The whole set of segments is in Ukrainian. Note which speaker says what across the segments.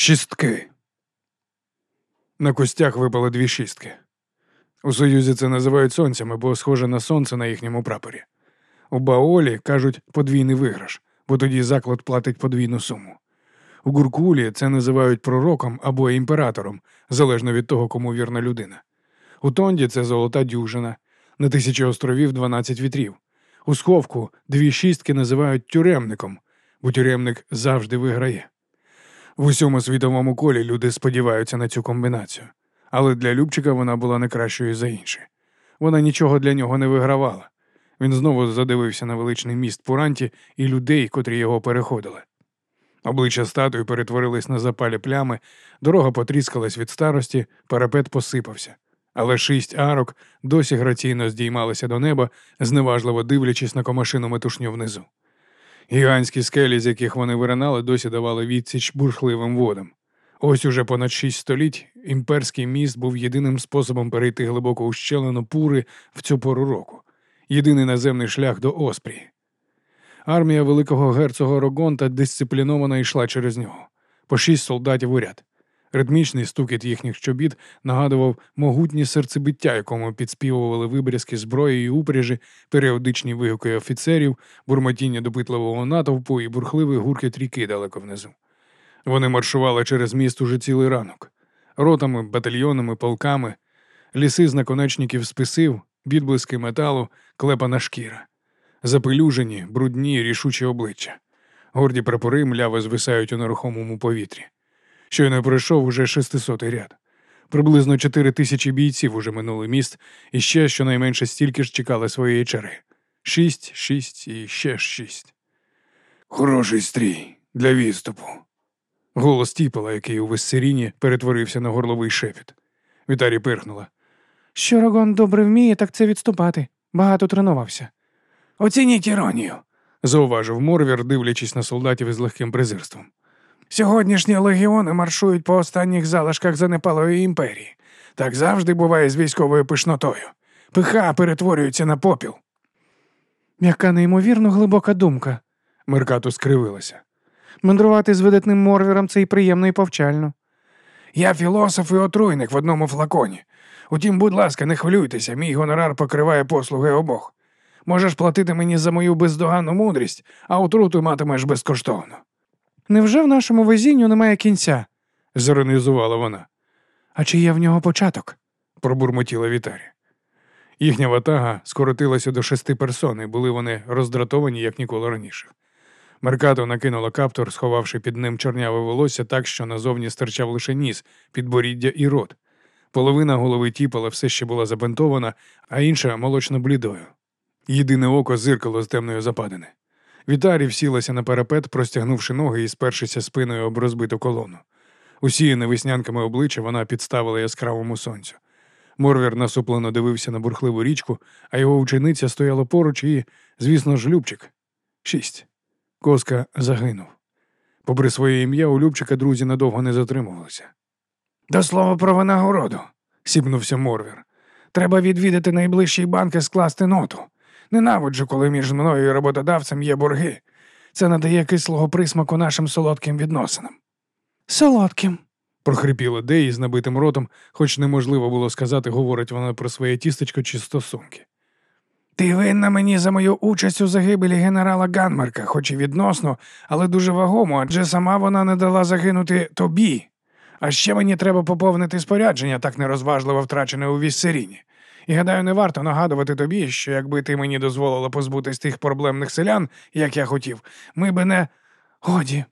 Speaker 1: Шістки. На костях випали дві шістки. У Союзі це називають сонцями, бо схоже на сонце на їхньому прапорі. У Баолі кажуть подвійний виграш, бо тоді заклад платить подвійну суму. У Гуркулі це називають пророком або імператором, залежно від того, кому вірна людина. У Тонді це золота дюжина, на тисячі островів 12 вітрів. У сховку дві шістки називають тюремником, бо тюремник завжди виграє. В усьому світовому колі люди сподіваються на цю комбінацію, але для Любчика вона була не кращою за інші. Вона нічого для нього не вигравала. Він знову задивився на величний міст Пуранті і людей, котрі його переходили. Обличчя статуї перетворились на запалі плями, дорога потріскалась від старості, парапет посипався, але шість арок досі граційно здіймалися до неба, зневажливо дивлячись на комашину метушню внизу. Гігантські скелі, з яких вони виринали, досі давали відсіч бурхливим водам. Ось уже понад шість століть імперський міст був єдиним способом перейти глибоко ущелину пури в цю пору року, єдиний наземний шлях до Оспрії. Армія великого герцога Рогонта дисципліновано йшла через нього, по шість солдатів у ряд. Ритмічний стукіт їхніх чобіт нагадував могутні серцебиття, якому підспівували вибрязки зброї і упряжі, періодичні вигуки офіцерів, бурмотіння допитливого натовпу і бурхливий гуркіт ріки далеко внизу. Вони маршували через міст уже цілий ранок, ротами, батальйонами, полками, ліси з наконечників списив, відблиски металу, клепана шкіра, запелюжені, брудні, рішучі обличчя. Горді прапори мляво звисають у нерухомому повітрі. Щойно пройшов уже шестисотий ряд. Приблизно чотири тисячі бійців уже минули міст, і ще щонайменше стільки ж чекали своєї черги. Шість, шість і ще шість. Хороший стрій для відступу. Голос тіпала, який у вессеріні перетворився на горловий шепіт. Вітарі пирхнула.
Speaker 2: Що Рогон добре вміє, так це відступати. Багато тренувався.
Speaker 1: Оцініть іронію, зауважив Морвір, дивлячись на солдатів із легким презирством. Сьогоднішні легіони маршують по останніх залишках занепалої імперії. Так завжди буває з військовою пишнотою. Пиха перетворюється на попіл.
Speaker 2: Яка неймовірно глибока думка.
Speaker 1: Меркату скривилася.
Speaker 2: Мандрувати з видатним морвіром це і приємно і повчально.
Speaker 1: Я філософ і отруйник в одному флаконі. Утім, будь ласка, не хвилюйтеся, мій гонорар покриває послуги обох. Можеш платити мені за мою бездоганну мудрість, а отруту матимеш безкоштовно.
Speaker 2: Невже в нашому везінню немає кінця?
Speaker 1: Заронізувала вона.
Speaker 2: А чи є в нього початок?
Speaker 1: пробурмотіла Вітарі. Їхня ватага скоротилася до шести персон, і були вони роздратовані, як ніколи раніше. Меркато накинула каптур, сховавши під ним чорняве волосся так, що назовні стирчав лише ніс, підборіддя і рот. Половина голови тіпала все ще була забинтована, а інша молочно блідою. Єдине око зиркало з темної западини. Вітарі всілася на парапет, простягнувши ноги і спершися спиною об розбиту колону. Усіяне веснянками обличчя вона підставила яскравому сонцю. Морвір насуплено дивився на бурхливу річку, а його учениця стояла поруч і, звісно ж, Любчик. Шість. Коска загинув. Попри своє ім'я, у Любчика друзі надовго не затримувалися. До слова про винагороду, сіпнувся Морвір. Треба відвідати найближчий банк і скласти ноту. Ненавиджу, коли між мною і роботодавцем є борги. Це надає кислого присмаку нашим солодким відносинам.
Speaker 2: Солодким.
Speaker 1: прохрипіла Деї з набитим ротом, хоч неможливо було сказати, говорить вона про своє тістечко чи стосунки. Ти винна мені за мою участь у загибелі генерала Ганмарка, хоч і відносно, але дуже вагому, адже сама вона не дала загинути тобі. А ще мені треба поповнити спорядження, так нерозважливо втрачене у Віссеріні. І гадаю, не варто нагадувати тобі, що якби ти мені дозволила позбутись тих проблемних селян, як я хотів, ми би не.
Speaker 2: Годі,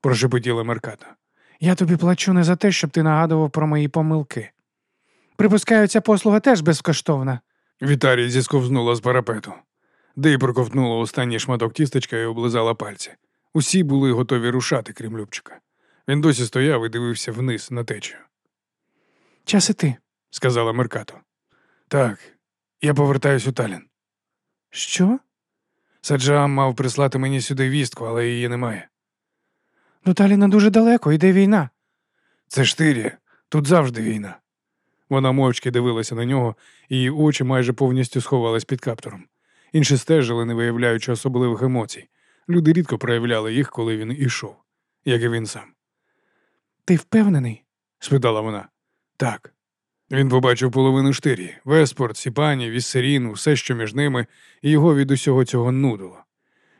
Speaker 1: прошепотіла Мерката.
Speaker 2: я тобі плачу не за те, щоб ти нагадував про мої помилки. Припускаю, ця послуга теж безкоштовна.
Speaker 1: Вітарій зісковзнула з парапету. Дей проковтнула останній шматок тістечка і облизала пальці. Усі були готові рушати, крім Любчика. Він досі стояв і дивився вниз на течію.
Speaker 2: Час іти,
Speaker 1: сказала Меркато. Так, я повертаюсь у Талін.
Speaker 2: Що?
Speaker 1: Саджаам мав прислати мені сюди вістку, але її немає.
Speaker 2: До Таліна дуже далеко, йде війна.
Speaker 1: Це штирі, тут завжди війна. Вона мовчки дивилася на нього, і її очі майже повністю сховались під каптуром. Інші стежили, не виявляючи особливих емоцій. Люди рідко проявляли їх, коли він ішов, як і він сам.
Speaker 2: Ти впевнений?
Speaker 1: спитала вона. Так. Він побачив половину штирі, Веспорт, Сіпані, Віссерін, усе, що між ними, і його від усього цього нудило.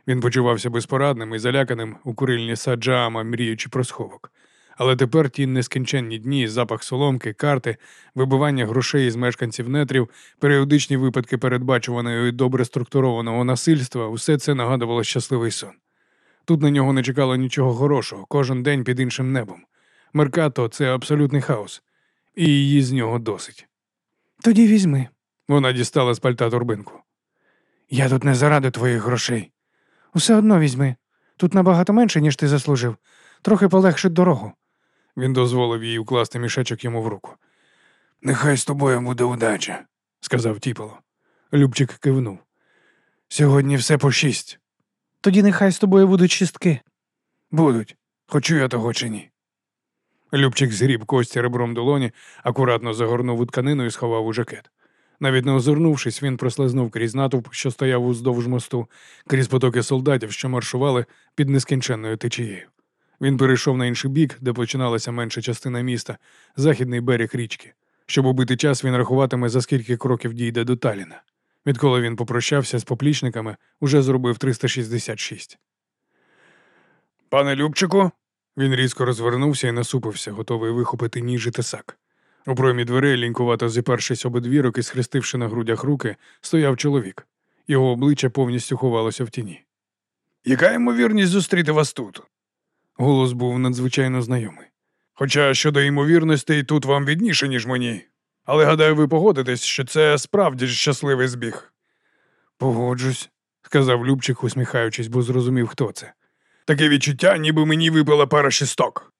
Speaker 1: Він почувався безпорадним і заляканим у курильні саджаама, мріючи про сховок. Але тепер ті нескінченні дні, запах соломки, карти, вибивання грошей із мешканців нетрів, періодичні випадки передбачуваного і добре структурованого насильства, усе це нагадувало щасливий сон. Тут на нього не чекало нічого хорошого, кожен день під іншим небом. Меркато це абсолютний хаос, і її з нього досить.
Speaker 2: Тоді візьми.
Speaker 1: Вона дістала з пальта торбинку.
Speaker 2: Я тут не заради твоїх грошей. Усе одно візьми. Тут набагато менше, ніж ти заслужив. Трохи полегшить дорогу.
Speaker 1: Він дозволив їй укласти мішечок йому в руку. Нехай з тобою буде удача, сказав тіпало. Любчик кивнув. Сьогодні все по шість.
Speaker 2: Тоді нехай з тобою будуть чистки.
Speaker 1: Будуть, хочу я того чи ні. Любчик згріб кості ребром долоні, акуратно загорнув у тканину і сховав у жакет. Навіть не озирнувшись, він прослизнув крізь натовп, що стояв уздовж мосту, крізь потоки солдатів, що маршували під нескінченною течією. Він перейшов на інший бік, де починалася менша частина міста, західний берег річки. Щоб убити час, він рахуватиме, за скільки кроків дійде до Таліна. Відколи він попрощався з поплічниками, уже зробив 366. Пане Любчику, він різко розвернувся і насупився, готовий вихопити ніж і тесак. У проймі дверей, лінькувато зіпершись об двірок і схрестивши на грудях руки, стояв чоловік. Його обличчя повністю ховалося в тіні. Яка ймовірність зустріти вас тут? Голос був надзвичайно знайомий. Хоча щодо ймовірностей тут вам відніше, ніж мені. Але гадаю, ви погодитесь, що це справді щасливий збіг. Погоджусь, сказав Любчик, усміхаючись, бо зрозумів, хто це. Таке відчуття, ніби мені випала пара шісток.